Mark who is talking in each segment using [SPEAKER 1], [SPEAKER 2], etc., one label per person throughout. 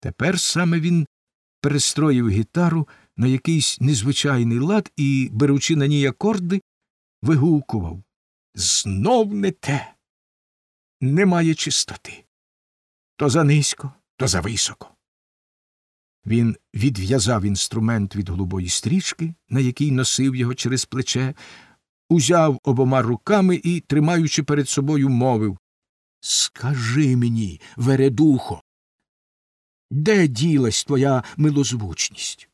[SPEAKER 1] Тепер саме він перестроїв гітару на якийсь незвичайний лад і, беручи на ній акорди, вигукував Знов не те. Немає чистоти. То занизько, то зависоко. Він відв'язав інструмент від голубої стрічки, на якій носив його через плече, узяв обома руками і, тримаючи перед собою, мовив Скажи мені, вередухо, де ділась твоя милозвучність?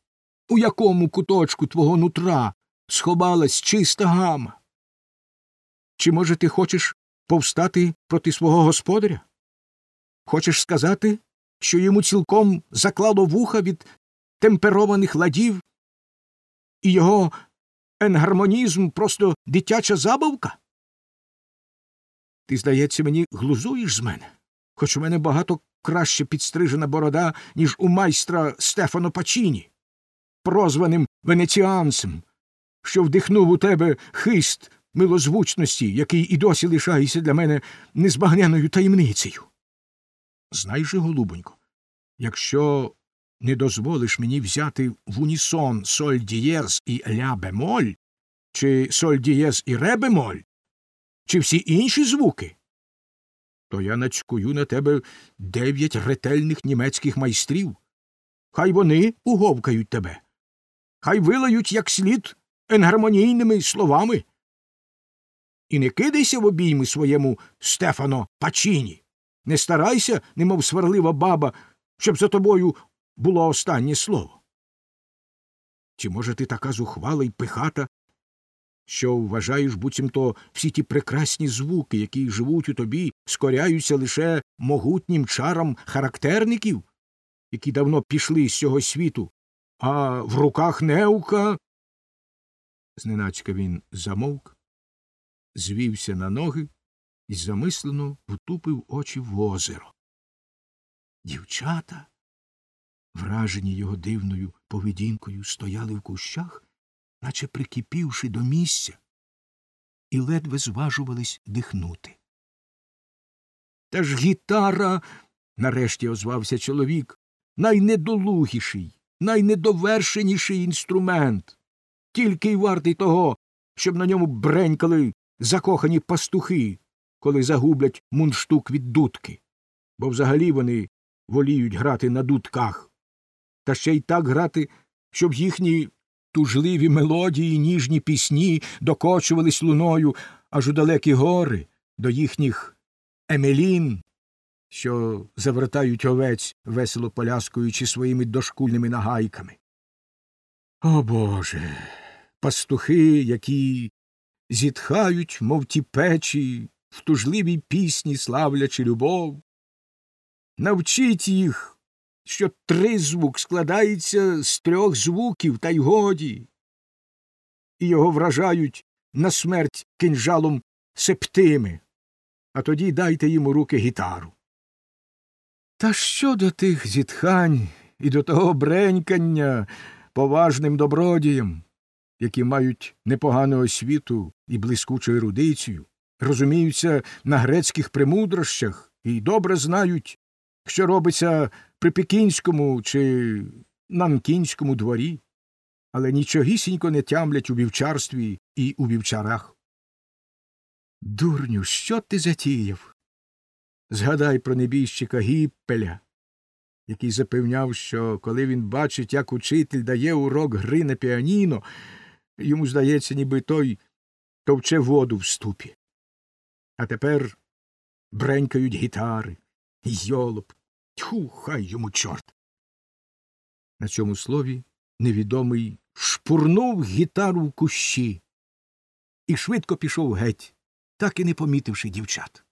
[SPEAKER 1] У якому куточку твого нутра сховалась чиста гама? Чи, може, ти хочеш повстати проти свого господаря? Хочеш сказати, що йому цілком заклало вуха від темперованих ладів, і його енгармонізм просто дитяча забавка? Ти, здається, мені глузуєш з мене, хоч у мене багато краще підстрижена борода, ніж у майстра Стефано Пачіні, прозваним венеціанцем, що вдихнув у тебе хист милозвучності, який і досі лишається для мене незбагненою таємницею. Знай же, голубонько, якщо не дозволиш мені взяти в унісон соль дієз і ля бемоль, чи соль дієз і ре бемоль, чи всі інші звуки, то я нацькую на тебе дев'ять ретельних німецьких майстрів. Хай вони уговкають тебе, хай вилають як слід енгармонійними словами. І не кидайся в обійми своєму Стефано Пачіні. Не старайся, немов сварлива баба, щоб за тобою було останнє слово. Чи, може, ти така зухвала й пихата, що вважаєш, буцімто всі ті прекрасні звуки, які живуть у тобі, скоряються лише могутнім чарам характерників, які давно пішли з цього світу, а в руках неука. Зненацька він замовк, звівся на ноги і замислено втупив очі в озеро. Дівчата, вражені його дивною поведінкою, стояли в кущах, наче прикипівши до місця, і ледве зважувались дихнути. Та ж гітара, нарешті озвався чоловік, найнедолугіший, найнедовершеніший інструмент, тільки й вартий того, щоб на ньому бренькали закохані пастухи, коли загублять мундштук від дудки, бо взагалі вони воліють грати на дудках, та ще й так грати, щоб їхні тужливі мелодії, ніжні пісні докочувались луною аж у далекі гори до їхніх емелін, що завертають овець, весело поляскуючи своїми дошкульними нагайками. О Боже. Пастухи, які зітхають, мов ті печі, в тужливій пісні славлячи любов. Навчіть їх, що тризвук складається з трьох звуків, та й годі, і його вражають на смерть кинжалом септими, а тоді дайте їм руки гітару. Та що до тих зітхань і до того бренькання поважним добродіям, які мають непогану освіту і блискучу ерудицію, розуміються на грецьких премудрощах і добре знають, що робиться при пекінському чи нанкінському дворі, але нічогісінько не тямлять у вівчарстві і у вівчарах. Дурню, що ти затіяв? Згадай про небіжчика Гіппеля, який запевняв, що коли він бачить, як учитель дає урок гри на піаніно, йому здається, ніби той товче воду в ступі. А тепер бренькають гітари, йолоп, тьху, хай йому чорт. На цьому слові невідомий шпурнув гітару в кущі і швидко пішов геть, так і не помітивши дівчат.